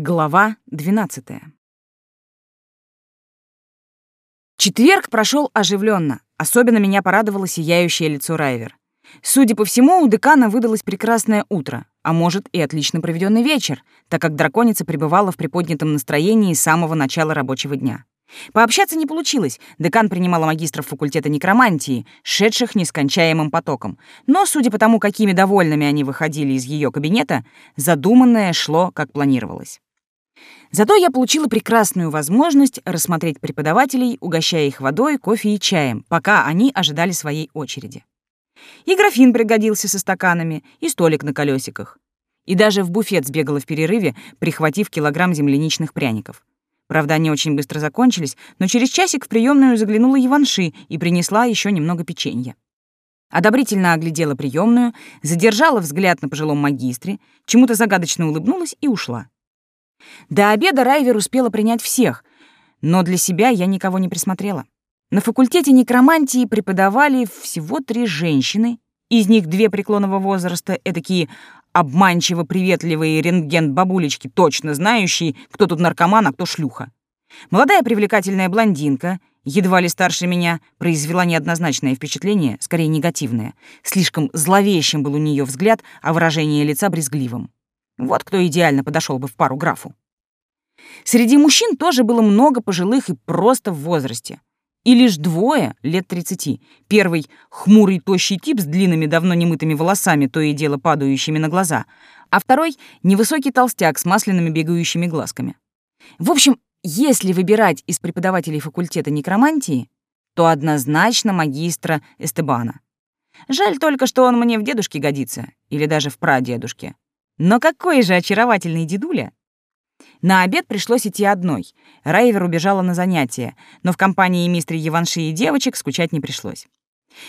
Глава 12. Четверг прошел оживленно. Особенно меня порадовало сияющее лицо Райвер. Судя по всему, у декана выдалось прекрасное утро, а может и отлично проведенный вечер, так как драконица пребывала в приподнятом настроении с самого начала рабочего дня. Пообщаться не получилось. Декан принимала магистров факультета некромантии, шедших нескончаемым потоком. Но, судя по тому, какими довольными они выходили из ее кабинета, задуманное шло, как планировалось. Зато я получила прекрасную возможность рассмотреть преподавателей, угощая их водой, кофе и чаем, пока они ожидали своей очереди. И графин пригодился со стаканами, и столик на колесиках. И даже в буфет сбегала в перерыве, прихватив килограмм земляничных пряников. Правда, они очень быстро закончились, но через часик в приемную заглянула Иванши и принесла еще немного печенья. Одобрительно оглядела приемную, задержала взгляд на пожилом магистре, чему-то загадочно улыбнулась и ушла. До обеда Райвер успела принять всех, но для себя я никого не присмотрела. На факультете некромантии преподавали всего три женщины, из них две преклонного возраста, этакие обманчиво приветливые рентген-бабулечки, точно знающие, кто тут наркоман, а кто шлюха. Молодая привлекательная блондинка, едва ли старше меня, произвела неоднозначное впечатление, скорее негативное. Слишком зловещим был у нее взгляд, а выражение лица брезгливым. Вот кто идеально подошел бы в пару графу. Среди мужчин тоже было много пожилых и просто в возрасте. И лишь двое, лет тридцати. Первый — хмурый, тощий тип с длинными, давно немытыми волосами, то и дело падающими на глаза, а второй — невысокий толстяк с масляными бегающими глазками. В общем, если выбирать из преподавателей факультета некромантии, то однозначно магистра Эстебана. Жаль только, что он мне в дедушке годится, или даже в прадедушке. Но какой же очаровательный дедуля! На обед пришлось идти одной. Райвер убежала на занятия, но в компании мистера Еванши и девочек скучать не пришлось.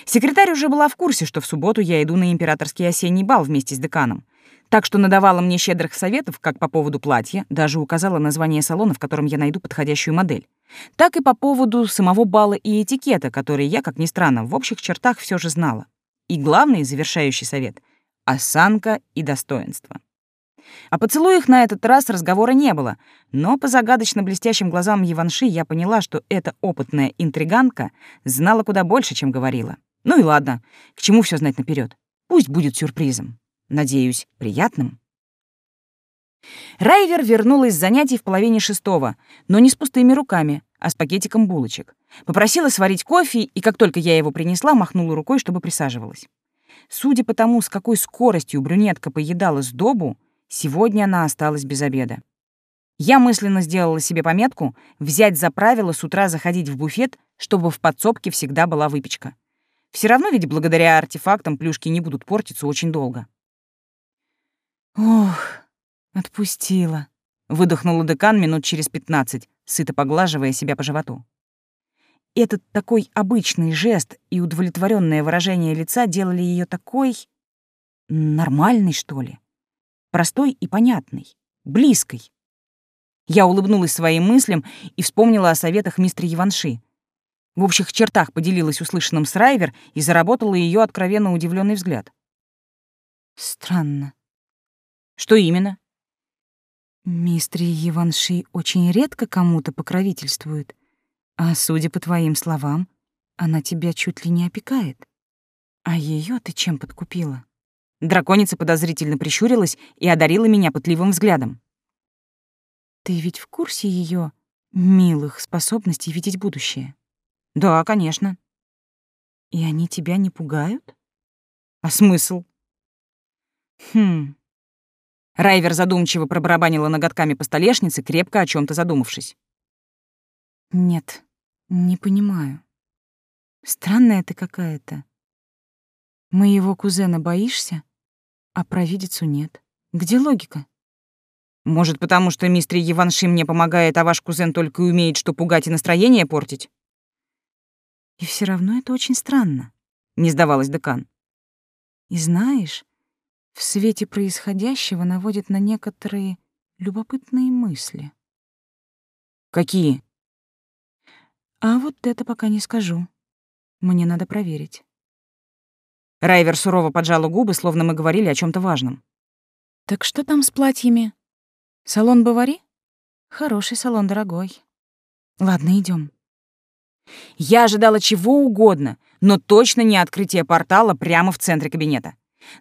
Секретарь уже была в курсе, что в субботу я иду на императорский осенний бал вместе с деканом. Так что надавала мне щедрых советов как по поводу платья, даже указала название салона, в котором я найду подходящую модель, так и по поводу самого бала и этикета, который я, как ни странно, в общих чертах все же знала. И главный завершающий совет — осанка и достоинство. О поцелуях на этот раз разговора не было, но по загадочно блестящим глазам Еванши я поняла, что эта опытная интриганка знала куда больше, чем говорила. Ну и ладно, к чему все знать наперед? Пусть будет сюрпризом. Надеюсь, приятным. Райвер вернулась с занятий в половине шестого, но не с пустыми руками, а с пакетиком булочек. Попросила сварить кофе, и как только я его принесла, махнула рукой, чтобы присаживалась. Судя по тому, с какой скоростью брюнетка поедала сдобу, Сегодня она осталась без обеда. Я мысленно сделала себе пометку взять за правило с утра заходить в буфет, чтобы в подсобке всегда была выпечка. Все равно ведь благодаря артефактам плюшки не будут портиться очень долго. «Ох, отпустила», — выдохнула декан минут через пятнадцать, сыто поглаживая себя по животу. Этот такой обычный жест и удовлетворенное выражение лица делали ее такой... нормальной, что ли. Простой и понятной, близкой. Я улыбнулась своим мыслям и вспомнила о советах мистера Еванши. В общих чертах поделилась услышанным с Райвер и заработала ее откровенно удивленный взгляд. Странно. Что именно? Мистер Еванши очень редко кому-то покровительствует, а, судя по твоим словам, она тебя чуть ли не опекает. А ее ты чем подкупила? Драконица подозрительно прищурилась и одарила меня пытливым взглядом. «Ты ведь в курсе ее милых способностей видеть будущее?» «Да, конечно». «И они тебя не пугают?» «А смысл?» «Хм...» Райвер задумчиво пробарабанила ноготками по столешнице, крепко о чем то задумавшись. «Нет, не понимаю. Странная ты какая-то. Моего кузена боишься?» А провидицу нет. Где логика? Может, потому что мистер Еванши мне помогает, а ваш кузен только умеет что пугать и настроение портить? И все равно это очень странно, не сдавалась декан. И знаешь, в свете происходящего наводит на некоторые любопытные мысли. Какие? А вот это пока не скажу. Мне надо проверить. Райвер сурово поджала губы, словно мы говорили о чем то важном. «Так что там с платьями?» Салон Бавари? Хороший салон, дорогой. Ладно, идем. Я ожидала чего угодно, но точно не открытие портала прямо в центре кабинета.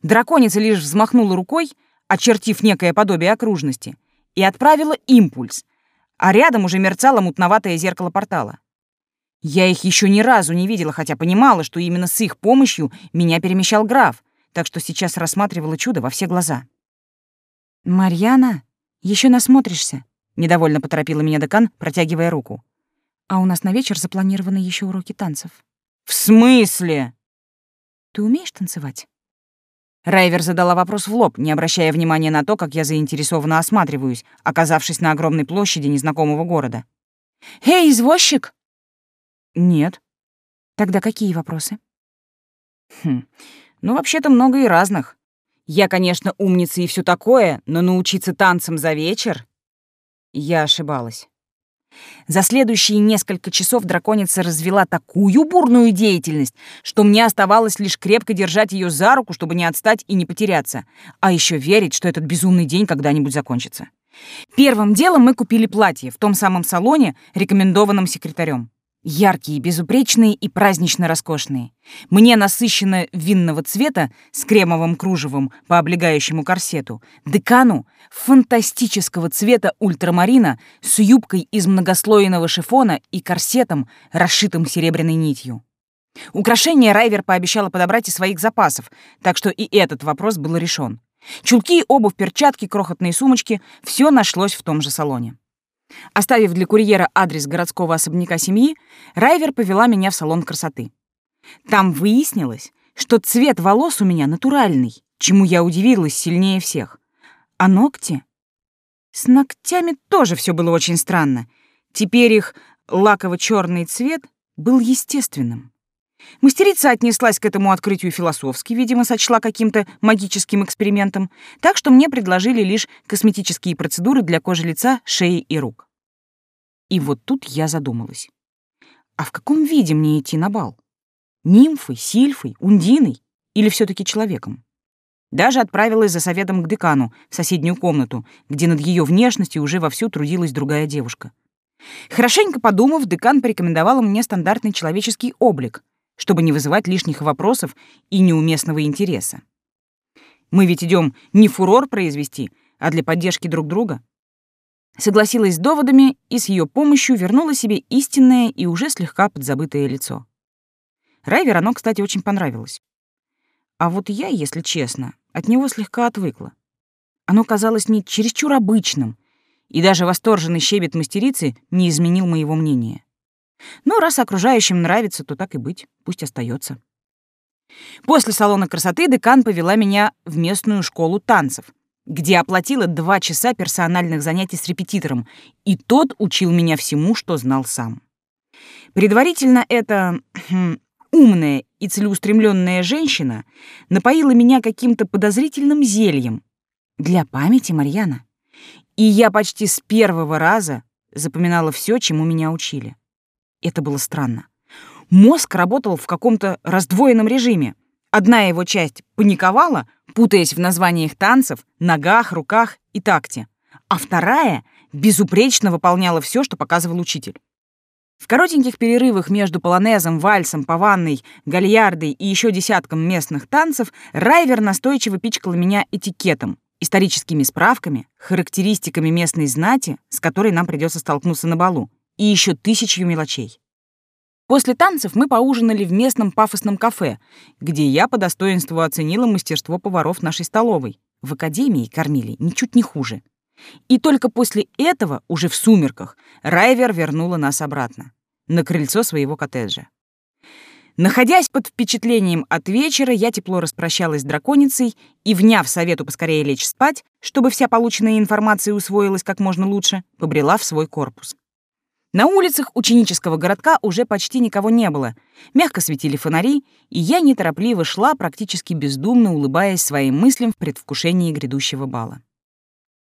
Драконица лишь взмахнула рукой, очертив некое подобие окружности, и отправила импульс, а рядом уже мерцало мутноватое зеркало портала. Я их еще ни разу не видела, хотя понимала, что именно с их помощью меня перемещал граф, так что сейчас рассматривала чудо во все глаза. «Марьяна, еще насмотришься», — недовольно поторопила меня декан, протягивая руку. «А у нас на вечер запланированы еще уроки танцев». «В смысле?» «Ты умеешь танцевать?» Райвер задала вопрос в лоб, не обращая внимания на то, как я заинтересованно осматриваюсь, оказавшись на огромной площади незнакомого города. «Эй, извозчик!» «Нет». «Тогда какие вопросы?» «Хм, ну, вообще-то много и разных. Я, конечно, умница и все такое, но научиться танцам за вечер...» Я ошибалась. За следующие несколько часов драконица развела такую бурную деятельность, что мне оставалось лишь крепко держать ее за руку, чтобы не отстать и не потеряться, а еще верить, что этот безумный день когда-нибудь закончится. Первым делом мы купили платье в том самом салоне, рекомендованном секретарем. Яркие, безупречные и празднично роскошные. Мне насыщенно винного цвета с кремовым кружевом по облегающему корсету. Декану фантастического цвета ультрамарина с юбкой из многослойного шифона и корсетом, расшитым серебряной нитью. Украшения Райвер пообещала подобрать из своих запасов, так что и этот вопрос был решен. Чулки, обувь, перчатки, крохотные сумочки — все нашлось в том же салоне. Оставив для курьера адрес городского особняка семьи, Райвер повела меня в салон красоты. Там выяснилось, что цвет волос у меня натуральный, чему я удивилась сильнее всех. А ногти? С ногтями тоже все было очень странно. Теперь их лаково-черный цвет был естественным. Мастерица отнеслась к этому открытию философски, видимо, сочла каким-то магическим экспериментом, так что мне предложили лишь косметические процедуры для кожи лица, шеи и рук. И вот тут я задумалась. А в каком виде мне идти на бал? Нимфой, сильфой, ундиной или все таки человеком? Даже отправилась за советом к декану в соседнюю комнату, где над ее внешностью уже вовсю трудилась другая девушка. Хорошенько подумав, декан порекомендовала мне стандартный человеческий облик, чтобы не вызывать лишних вопросов и неуместного интереса. Мы ведь идем не фурор произвести, а для поддержки друг друга. Согласилась с доводами и с ее помощью вернула себе истинное и уже слегка подзабытое лицо. Райвер оно, кстати, очень понравилось. А вот я, если честно, от него слегка отвыкла. Оно казалось не чересчур обычным, и даже восторженный щебет мастерицы не изменил моего мнения. Но раз окружающим нравится, то так и быть, пусть остается. После салона красоты декан повела меня в местную школу танцев, где оплатила два часа персональных занятий с репетитором, и тот учил меня всему, что знал сам. Предварительно эта хм, умная и целеустремленная женщина напоила меня каким-то подозрительным зельем для памяти Марьяна. И я почти с первого раза запоминала все, чему меня учили. Это было странно. Мозг работал в каком-то раздвоенном режиме. Одна его часть паниковала, путаясь в названиях танцев, ногах, руках и такте, а вторая безупречно выполняла все, что показывал учитель. В коротеньких перерывах между полонезом, вальсом, паванной, гальярдой и еще десятком местных танцев Райвер настойчиво пичкала меня этикетом, историческими справками, характеристиками местной знати, с которой нам придется столкнуться на балу, и еще тысячью мелочей. После танцев мы поужинали в местном пафосном кафе, где я по достоинству оценила мастерство поваров нашей столовой. В академии кормили ничуть не хуже. И только после этого, уже в сумерках, Райвер вернула нас обратно, на крыльцо своего коттеджа. Находясь под впечатлением от вечера, я тепло распрощалась с драконицей и, вняв совету поскорее лечь спать, чтобы вся полученная информация усвоилась как можно лучше, побрела в свой корпус. На улицах ученического городка уже почти никого не было. Мягко светили фонари, и я неторопливо шла, практически бездумно улыбаясь своим мыслям в предвкушении грядущего бала.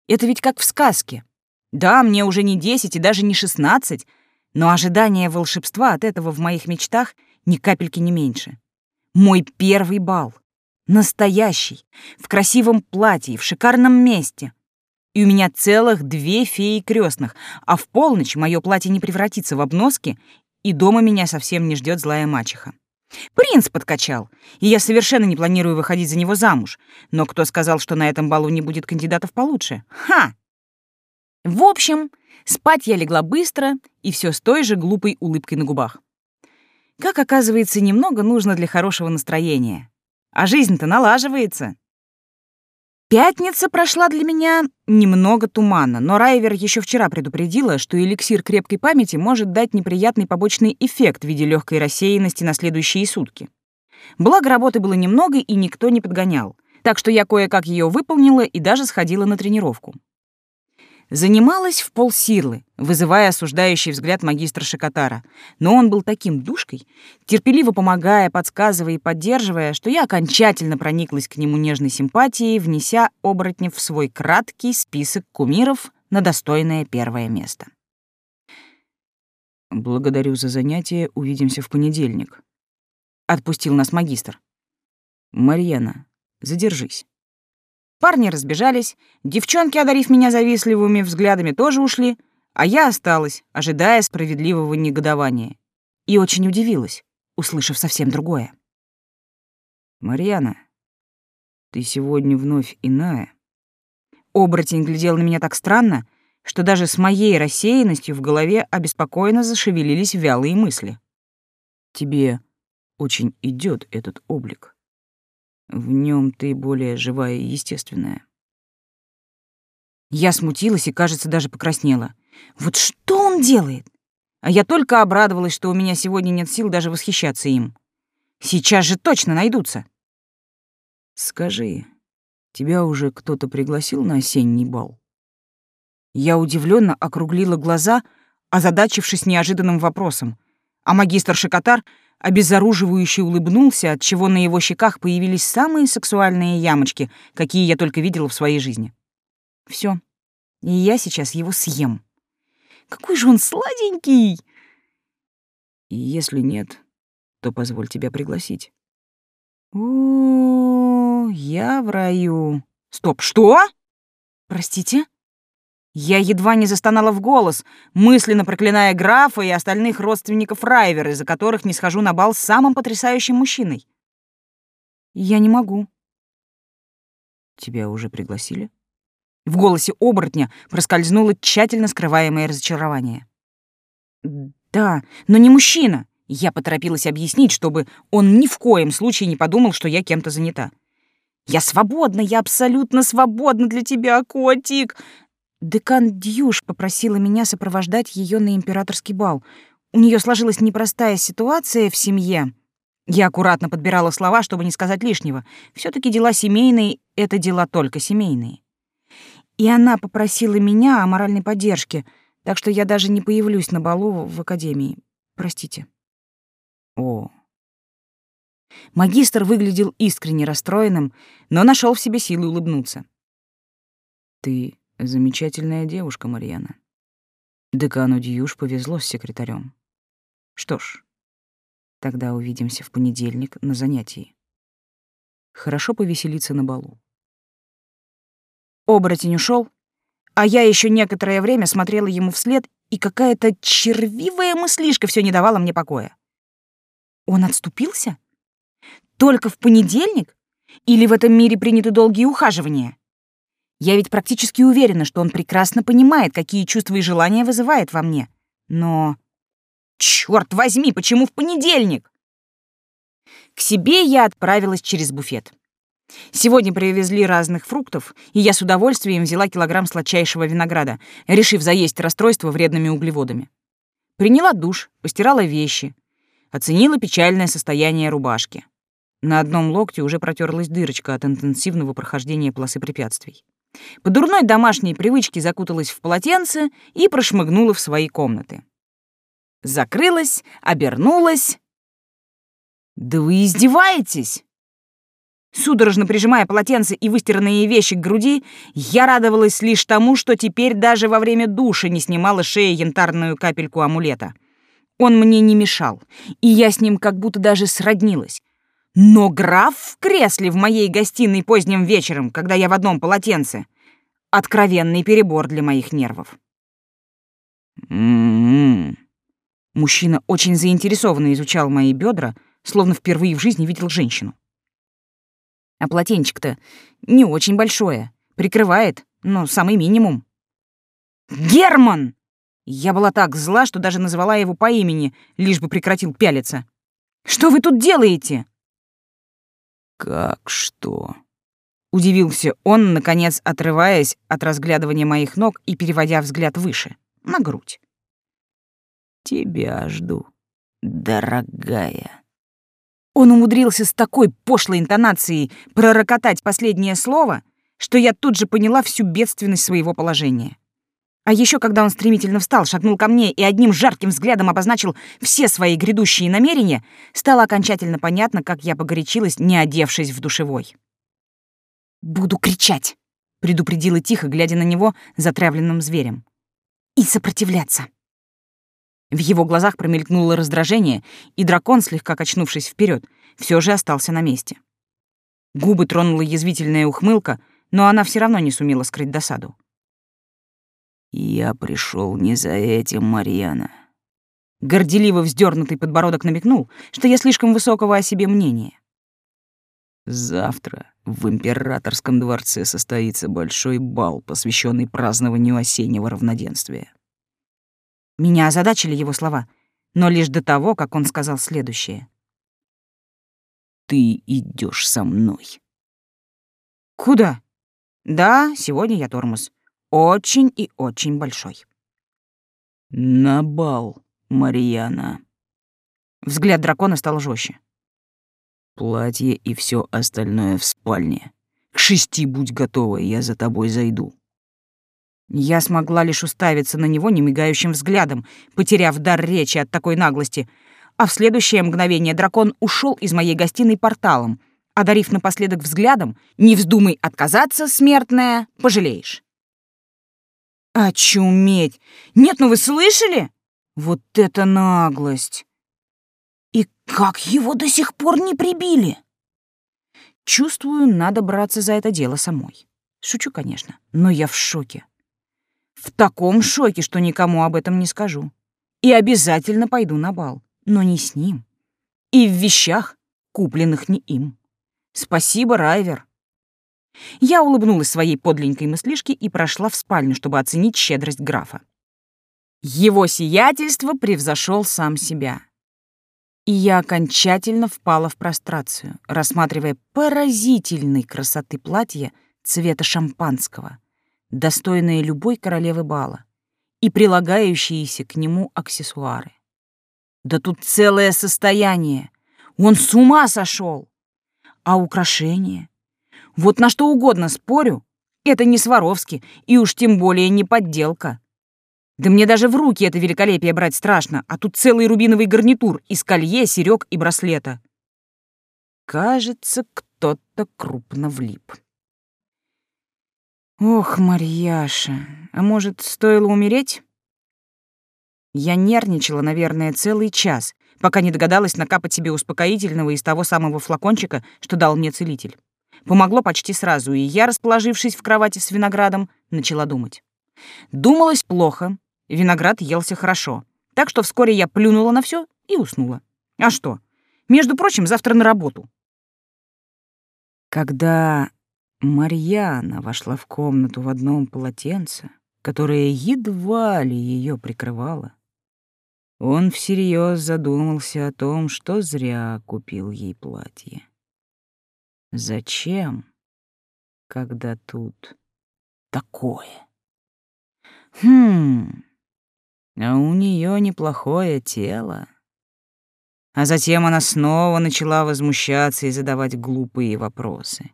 Это ведь как в сказке. Да, мне уже не десять и даже не шестнадцать, но ожидание волшебства от этого в моих мечтах ни капельки не меньше. Мой первый бал. Настоящий, в красивом платье, в шикарном месте. И у меня целых две феи крестных, а в полночь мое платье не превратится в обноски, и дома меня совсем не ждет злая мачеха. Принц подкачал, и я совершенно не планирую выходить за него замуж. Но кто сказал, что на этом балу не будет кандидатов получше? Ха! В общем, спать я легла быстро, и все с той же глупой улыбкой на губах. Как оказывается, немного нужно для хорошего настроения. А жизнь-то налаживается. Пятница прошла для меня немного туманно, но Райвер еще вчера предупредила, что эликсир крепкой памяти может дать неприятный побочный эффект в виде легкой рассеянности на следующие сутки. Благо, работы было немного, и никто не подгонял, так что я кое-как ее выполнила и даже сходила на тренировку. Занималась в полсилы, вызывая осуждающий взгляд магистра Шикотара. Но он был таким душкой, терпеливо помогая, подсказывая и поддерживая, что я окончательно прониклась к нему нежной симпатией, внеся оборотня в свой краткий список кумиров на достойное первое место. «Благодарю за занятие, увидимся в понедельник», — отпустил нас магистр. «Марьяна, задержись». Парни разбежались, девчонки, одарив меня завистливыми взглядами, тоже ушли, а я осталась, ожидая справедливого негодования. И очень удивилась, услышав совсем другое. «Марьяна, ты сегодня вновь иная». Оборотень глядел на меня так странно, что даже с моей рассеянностью в голове обеспокоенно зашевелились вялые мысли. «Тебе очень идет этот облик». В нем ты более живая и естественная. Я смутилась и, кажется, даже покраснела. Вот что он делает? А я только обрадовалась, что у меня сегодня нет сил даже восхищаться им. Сейчас же точно найдутся. Скажи, тебя уже кто-то пригласил на осенний бал? Я удивленно округлила глаза, озадачившись неожиданным вопросом, а магистр Шикотар обезоруживающе улыбнулся, от чего на его щеках появились самые сексуальные ямочки, какие я только видела в своей жизни. Все, и я сейчас его съем. Какой же он сладенький! И если нет, то позволь тебя пригласить. О, я в раю. Стоп, что? Простите? Я едва не застонала в голос, мысленно проклиная графа и остальных родственников Райвера, из-за которых не схожу на бал с самым потрясающим мужчиной. Я не могу. Тебя уже пригласили? В голосе оборотня проскользнуло тщательно скрываемое разочарование. Да, но не мужчина. Я поторопилась объяснить, чтобы он ни в коем случае не подумал, что я кем-то занята. «Я свободна, я абсолютно свободна для тебя, котик!» Декан Дьюш попросила меня сопровождать ее на императорский бал. У нее сложилась непростая ситуация в семье. Я аккуратно подбирала слова, чтобы не сказать лишнего. все таки дела семейные — это дела только семейные. И она попросила меня о моральной поддержке, так что я даже не появлюсь на балу в академии. Простите. О. Магистр выглядел искренне расстроенным, но нашел в себе силы улыбнуться. Ты Замечательная девушка, Марьяна. Декану Дьюш повезло с секретарем. Что ж, тогда увидимся в понедельник на занятии. Хорошо повеселиться на балу. Оборотень ушел, а я еще некоторое время смотрела ему вслед, и какая-то червивая мыслишка все не давала мне покоя. Он отступился? Только в понедельник? Или в этом мире приняты долгие ухаживания? Я ведь практически уверена, что он прекрасно понимает, какие чувства и желания вызывает во мне. Но... Чёрт возьми, почему в понедельник? К себе я отправилась через буфет. Сегодня привезли разных фруктов, и я с удовольствием взяла килограмм сладчайшего винограда, решив заесть расстройство вредными углеводами. Приняла душ, постирала вещи, оценила печальное состояние рубашки. На одном локте уже протерлась дырочка от интенсивного прохождения полосы препятствий. По дурной домашней привычке закуталась в полотенце и прошмыгнула в свои комнаты. Закрылась, обернулась. «Да вы издеваетесь!» Судорожно прижимая полотенце и выстиранные вещи к груди, я радовалась лишь тому, что теперь даже во время душа не снимала шеи янтарную капельку амулета. Он мне не мешал, и я с ним как будто даже сроднилась. Но граф в кресле в моей гостиной поздним вечером, когда я в одном полотенце. откровенный перебор для моих нервов. М-м-м. Мужчина очень заинтересованно изучал мои бедра, словно впервые в жизни видел женщину. А полотенчик-то не очень большое, прикрывает, но самый минимум. «Герман!» Я была так зла, что даже назвала его по имени, лишь бы прекратил пялиться. «Что вы тут делаете?» «Как что?» Удивился он, наконец отрываясь от разглядывания моих ног и переводя взгляд выше, на грудь. «Тебя жду, дорогая». Он умудрился с такой пошлой интонацией пророкотать последнее слово, что я тут же поняла всю бедственность своего положения. А еще когда он стремительно встал, шагнул ко мне и одним жарким взглядом обозначил все свои грядущие намерения, стало окончательно понятно, как я погорячилась, не одевшись в душевой. «Буду кричать», — предупредила тихо, глядя на него затравленным зверем. «И сопротивляться». В его глазах промелькнуло раздражение, и дракон, слегка качнувшись вперед, все же остался на месте. Губы тронула язвительная ухмылка, но она все равно не сумела скрыть досаду. «Я пришел не за этим, Марьяна». Горделиво вздернутый подбородок намекнул, что я слишком высокого о себе мнения. «Завтра в императорском дворце состоится большой бал, посвященный празднованию осеннего равноденствия». Меня озадачили его слова, но лишь до того, как он сказал следующее. «Ты идешь со мной». «Куда?» «Да, сегодня я тормоз. Очень и очень большой. На бал, Марьяна. Взгляд дракона стал жестче. Платье и все остальное в спальне. К шести будь готова, я за тобой зайду. Я смогла лишь уставиться на него немигающим взглядом, потеряв дар речи от такой наглости, а в следующее мгновение дракон ушел из моей гостиной порталом, одарив напоследок взглядом «Не вздумай отказаться, смертная, пожалеешь». Очуметь! Нет, ну вы слышали? Вот это наглость! И как его до сих пор не прибили? Чувствую, надо браться за это дело самой. Шучу, конечно, но я в шоке. В таком шоке, что никому об этом не скажу. И обязательно пойду на бал, но не с ним. И в вещах, купленных не им. Спасибо, Райвер. Я улыбнулась своей подленькой мыслишке и прошла в спальню, чтобы оценить щедрость графа. Его сиятельство превзошел сам себя. И я окончательно впала в прострацию, рассматривая поразительной красоты платье цвета шампанского, достойное любой королевы бала, и прилагающиеся к нему аксессуары. Да тут целое состояние. Он с ума сошел. А украшения? Вот на что угодно спорю, это не Сваровски, и уж тем более не подделка. Да мне даже в руки это великолепие брать страшно, а тут целый рубиновый гарнитур из колье, серёг и браслета. Кажется, кто-то крупно влип. Ох, Марьяша, а может, стоило умереть? Я нервничала, наверное, целый час, пока не догадалась накапать себе успокоительного из того самого флакончика, что дал мне целитель. Помогло почти сразу, и я, расположившись в кровати с виноградом, начала думать. Думалось плохо, виноград елся хорошо, так что вскоре я плюнула на все и уснула. А что? Между прочим, завтра на работу. Когда Марьяна вошла в комнату в одном полотенце, которое едва ли ее прикрывало, он всерьез задумался о том, что зря купил ей платье. Зачем, когда тут такое? Хм, а у нее неплохое тело. А затем она снова начала возмущаться и задавать глупые вопросы.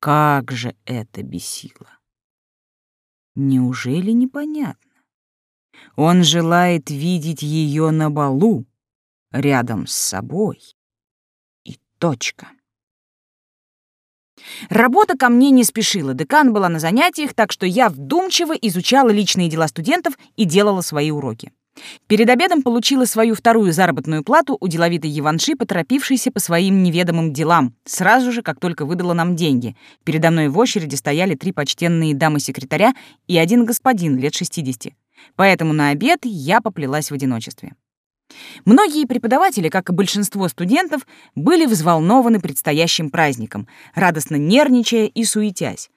Как же это бесило! Неужели непонятно? Он желает видеть ее на балу, рядом с собой. И точка. Работа ко мне не спешила, декан была на занятиях, так что я вдумчиво изучала личные дела студентов и делала свои уроки. Перед обедом получила свою вторую заработную плату у деловитой Еванши, поторопившейся по своим неведомым делам, сразу же, как только выдала нам деньги. Передо мной в очереди стояли три почтенные дамы-секретаря и один господин лет 60. Поэтому на обед я поплелась в одиночестве. Многие преподаватели, как и большинство студентов, были взволнованы предстоящим праздником, радостно нервничая и суетясь.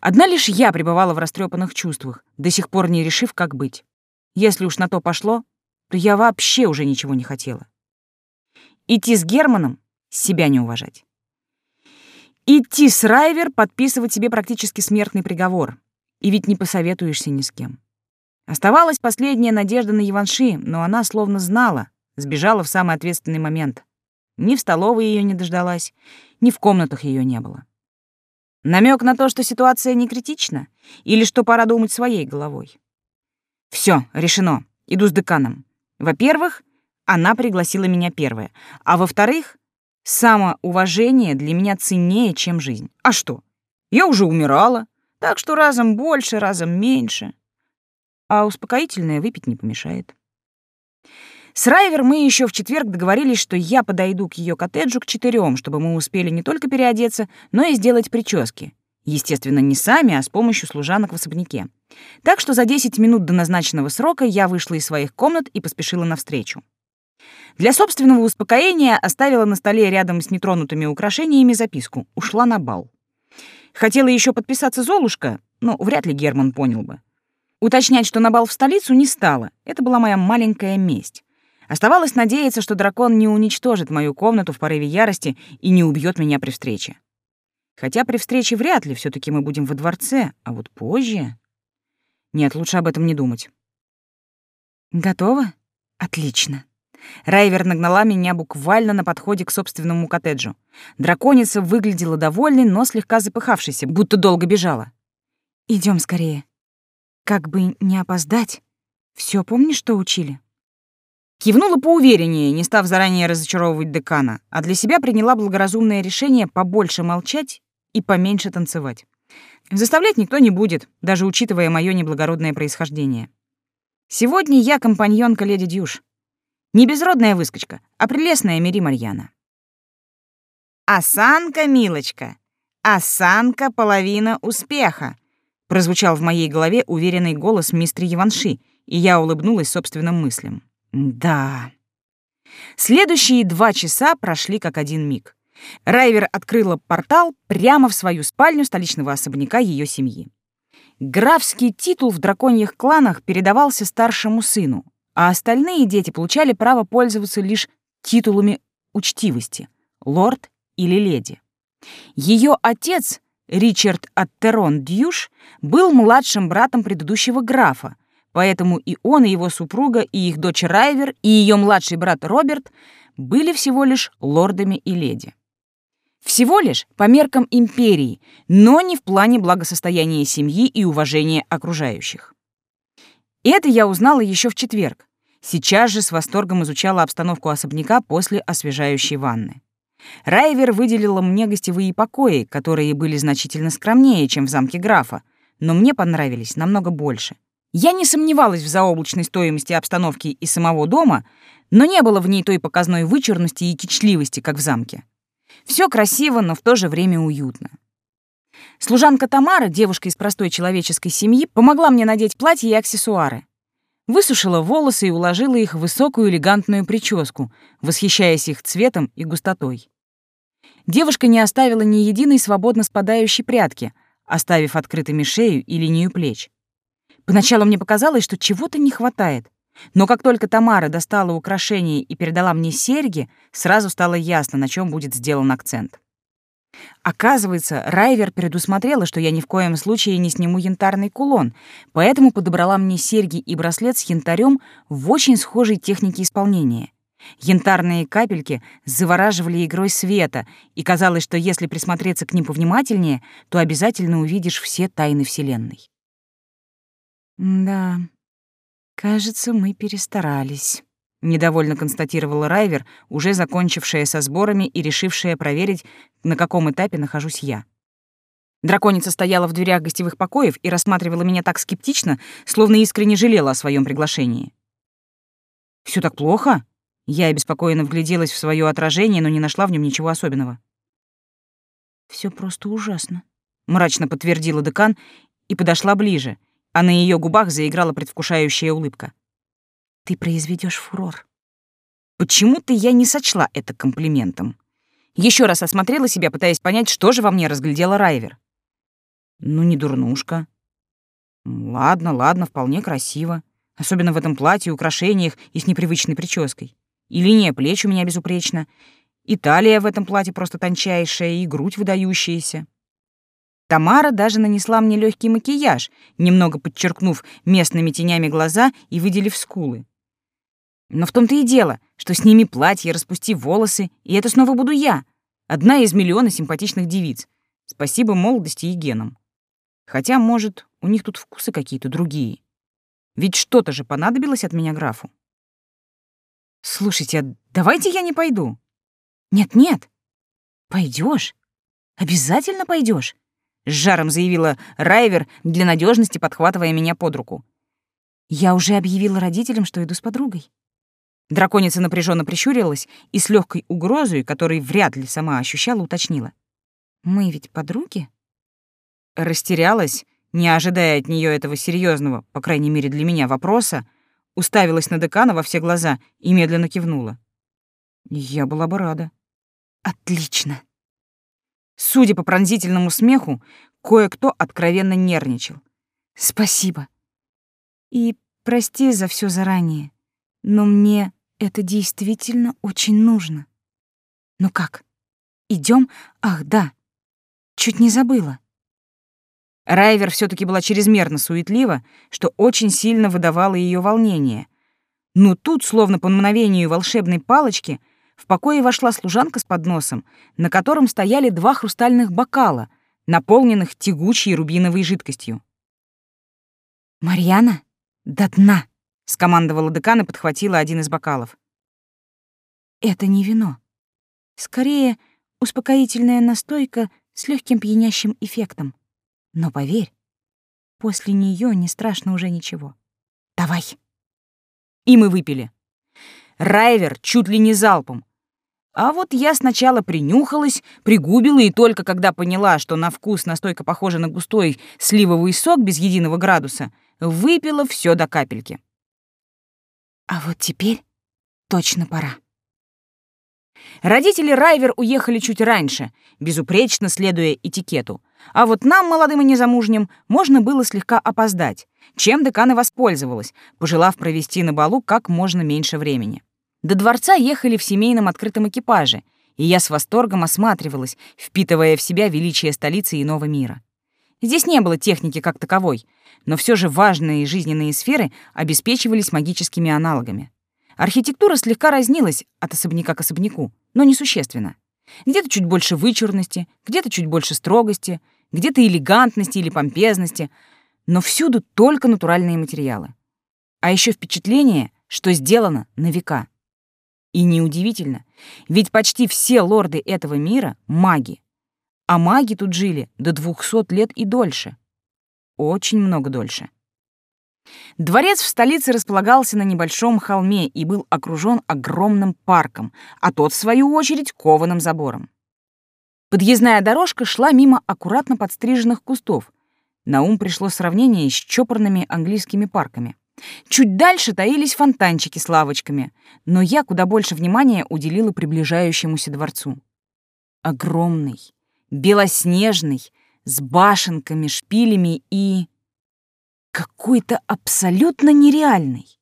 Одна лишь я пребывала в растрепанных чувствах, до сих пор не решив, как быть. Если уж на то пошло, то я вообще уже ничего не хотела. Идти с Германом — себя не уважать. Идти с Райвер — подписывать себе практически смертный приговор. И ведь не посоветуешься ни с кем. Оставалась последняя надежда на Иванши, но она словно знала, сбежала в самый ответственный момент. Ни в столовой ее не дождалась, ни в комнатах ее не было. Намек на то, что ситуация не критична, или что пора думать своей головой. Все, решено. Иду с деканом. Во-первых, она пригласила меня первая. А во-вторых, самоуважение для меня ценнее, чем жизнь. А что? Я уже умирала, так что разом больше, разом меньше. А успокоительное выпить не помешает. С Райвер мы еще в четверг договорились, что я подойду к ее коттеджу к четырем, чтобы мы успели не только переодеться, но и сделать прически. Естественно, не сами, а с помощью служанок в особняке. Так что за 10 минут до назначенного срока я вышла из своих комнат и поспешила навстречу. Для собственного успокоения оставила на столе рядом с нетронутыми украшениями записку «Ушла на бал». Хотела еще подписаться Золушка, но вряд ли Герман понял бы. Уточнять, что на бал в столицу, не стала. Это была моя маленькая месть. Оставалось надеяться, что дракон не уничтожит мою комнату в порыве ярости и не убьет меня при встрече. Хотя при встрече вряд ли, все таки мы будем во дворце, а вот позже... Нет, лучше об этом не думать. Готово? Отлично. Райвер нагнала меня буквально на подходе к собственному коттеджу. Драконица выглядела довольной, но слегка запыхавшейся, будто долго бежала. Идем скорее. Как бы не опоздать. Все помнишь, что учили? Кивнула поувереннее, не став заранее разочаровывать декана, а для себя приняла благоразумное решение побольше молчать и поменьше танцевать. Заставлять никто не будет, даже учитывая мое неблагородное происхождение. Сегодня я компаньонка леди Дюш. Не безродная выскочка, а прелестная Мири Марьяна. «Осанка, милочка! Осанка — половина успеха!» Прозвучал в моей голове уверенный голос мистер Еванши, и я улыбнулась собственным мыслям. «Да...» Следующие два часа прошли как один миг. Райвер открыла портал прямо в свою спальню столичного особняка ее семьи. Графский титул в драконьих кланах передавался старшему сыну, а остальные дети получали право пользоваться лишь титулами учтивости — лорд или леди. Ее отец, Ричард Аттерон Дьюш, был младшим братом предыдущего графа, поэтому и он, и его супруга, и их дочь Райвер, и ее младший брат Роберт были всего лишь лордами и леди. Всего лишь по меркам империи, но не в плане благосостояния семьи и уважения окружающих. Это я узнала еще в четверг. Сейчас же с восторгом изучала обстановку особняка после освежающей ванны. Райвер выделила мне гостевые покои, которые были значительно скромнее, чем в замке графа, но мне понравились намного больше. Я не сомневалась в заоблачной стоимости обстановки и самого дома, но не было в ней той показной вычурности и кичливости, как в замке. Все красиво, но в то же время уютно. Служанка Тамара, девушка из простой человеческой семьи, помогла мне надеть платье и аксессуары. Высушила волосы и уложила их в высокую элегантную прическу, восхищаясь их цветом и густотой. Девушка не оставила ни единой свободно спадающей прядки, оставив открытыми шею и линию плеч. Поначалу мне показалось, что чего-то не хватает, но как только Тамара достала украшение и передала мне серьги, сразу стало ясно, на чем будет сделан акцент. Оказывается, Райвер предусмотрела, что я ни в коем случае не сниму янтарный кулон, поэтому подобрала мне серьги и браслет с янтарем в очень схожей технике исполнения. Янтарные капельки завораживали игрой света, и казалось, что если присмотреться к ним повнимательнее, то обязательно увидишь все тайны Вселенной. Да, «Кажется, мы перестарались», — недовольно констатировала Райвер, уже закончившая со сборами и решившая проверить, на каком этапе нахожусь я. Драконица стояла в дверях гостевых покоев и рассматривала меня так скептично, словно искренне жалела о своем приглашении. Все так плохо?» Я обеспокоенно вгляделась в свое отражение, но не нашла в нем ничего особенного. Все просто ужасно», — мрачно подтвердила декан и подошла ближе, а на ее губах заиграла предвкушающая улыбка. «Ты произведешь фурор». Почему-то я не сочла это комплиментом. Еще раз осмотрела себя, пытаясь понять, что же во мне разглядела Райвер. Ну, не дурнушка. Ладно, ладно, вполне красиво. Особенно в этом платье, украшениях и с непривычной прической. И линия плеч у меня безупречна, и талия в этом платье просто тончайшая, и грудь выдающаяся. Тамара даже нанесла мне легкий макияж, немного подчеркнув местными тенями глаза и выделив скулы. Но в том-то и дело, что сними платье, распусти волосы, и это снова буду я, одна из миллиона симпатичных девиц. Спасибо молодости и генам. Хотя, может, у них тут вкусы какие-то другие. Ведь что-то же понадобилось от меня графу. Слушайте, а давайте я не пойду. Нет-нет. Пойдешь? Обязательно пойдешь, с жаром заявила Райвер, для надежности подхватывая меня под руку. Я уже объявила родителям, что иду с подругой. Драконица напряженно прищурилась и с легкой угрозой, которой вряд ли сама ощущала, уточнила. «Мы ведь подруги?» Растерялась, не ожидая от нее этого серьезного, по крайней мере для меня, вопроса, уставилась на декана во все глаза и медленно кивнула. Я была бы рада. Отлично. Судя по пронзительному смеху, кое-кто откровенно нервничал. Спасибо. И прости за все заранее, но мне это действительно очень нужно. Ну как? Идем? Ах, да. Чуть не забыла. Райвер все таки была чрезмерно суетлива, что очень сильно выдавало ее волнение. Но тут, словно по мгновению волшебной палочки, в покое вошла служанка с подносом, на котором стояли два хрустальных бокала, наполненных тягучей рубиновой жидкостью. «Марьяна, до дна!» — скомандовала декан и подхватила один из бокалов. «Это не вино. Скорее, успокоительная настойка с легким пьянящим эффектом. Но поверь, после нее не страшно уже ничего. Давай!» И мы выпили. Райвер чуть ли не залпом, а вот я сначала принюхалась, пригубила, и только когда поняла, что на вкус настойка похожа на густой сливовый сок без единого градуса, выпила все до капельки. А вот теперь точно пора. Родители Райвер уехали чуть раньше, безупречно следуя этикету. А вот нам, молодым и незамужним, можно было слегка опоздать, чем декан и воспользовалась, пожелав провести на балу как можно меньше времени. До дворца ехали в семейном открытом экипаже, и я с восторгом осматривалась, впитывая в себя величие столицы иного мира. Здесь не было техники как таковой, но все же важные жизненные сферы обеспечивались магическими аналогами. Архитектура слегка разнилась от особняка к особняку, но несущественно. Где-то чуть больше вычурности, где-то чуть больше строгости, где-то элегантности или помпезности, но всюду только натуральные материалы. А еще впечатление, что сделано на века. И неудивительно, ведь почти все лорды этого мира — маги. А маги тут жили до двухсот лет и дольше. Очень много дольше. Дворец в столице располагался на небольшом холме и был окружен огромным парком, а тот, в свою очередь, кованым забором. Подъездная дорожка шла мимо аккуратно подстриженных кустов. На ум пришло сравнение с чопорными английскими парками. Чуть дальше таились фонтанчики с лавочками, но я куда больше внимания уделила приближающемуся дворцу. Огромный, белоснежный, с башенками, шпилями и... какой-то абсолютно нереальный.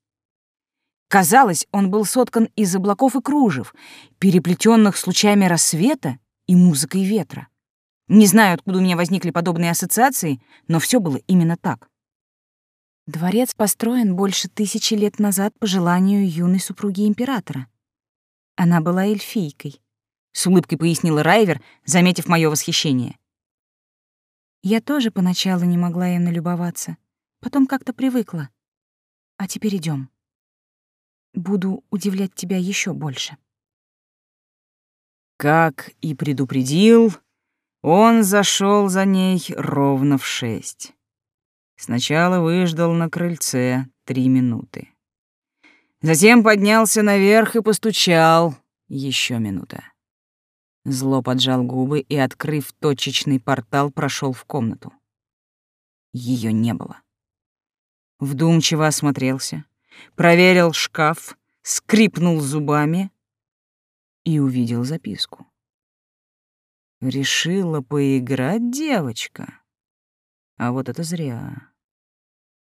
Казалось, он был соткан из облаков и кружев, переплетенных с лучами рассвета и музыкой ветра. Не знаю, откуда у меня возникли подобные ассоциации, но все было именно так. Дворец построен больше тысячи лет назад по желанию юной супруги императора. Она была эльфийкой, с улыбкой пояснила Райвер, заметив мое восхищение. Я тоже поначалу не могла им налюбоваться, потом как-то привыкла. А теперь идем. Буду удивлять тебя еще больше. Как и предупредил, он зашел за ней ровно в шесть. Сначала выждал на крыльце три минуты. Затем поднялся наверх и постучал. Еще минута. Зло поджал губы и, открыв точечный портал, прошел в комнату. Ее не было. Вдумчиво осмотрелся, проверил шкаф, скрипнул зубами и увидел записку. Решила поиграть девочка. А вот это зря.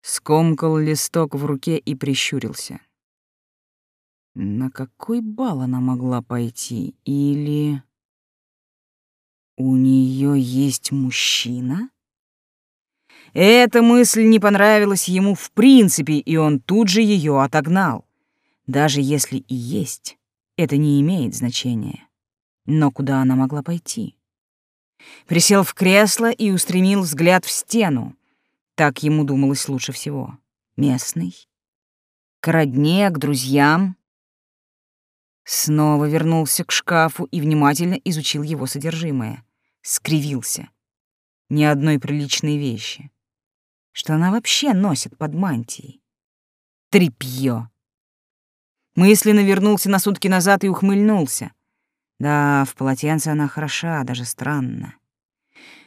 Скомкал листок в руке и прищурился. На какой бал она могла пойти? Или... У нее есть мужчина? Эта мысль не понравилась ему в принципе, и он тут же ее отогнал. Даже если и есть, это не имеет значения. Но куда она могла пойти? Присел в кресло и устремил взгляд в стену. Так ему думалось лучше всего. Местный. К родне, к друзьям. Снова вернулся к шкафу и внимательно изучил его содержимое. Скривился. Ни одной приличной вещи. Что она вообще носит под мантией? Трепьё. Мысленно вернулся на сутки назад и ухмыльнулся. Да, в полотенце она хороша, даже странно.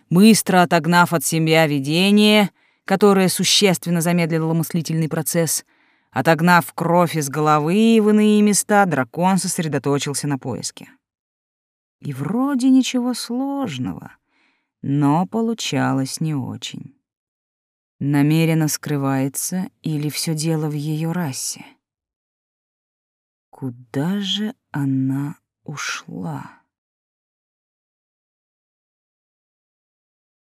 Быстро отогнав от себя видение, которое существенно замедлило мыслительный процесс, отогнав кровь из головы в иные места, дракон сосредоточился на поиске. И вроде ничего сложного, но получалось не очень. Намеренно скрывается или все дело в ее расе? Куда же она ушла.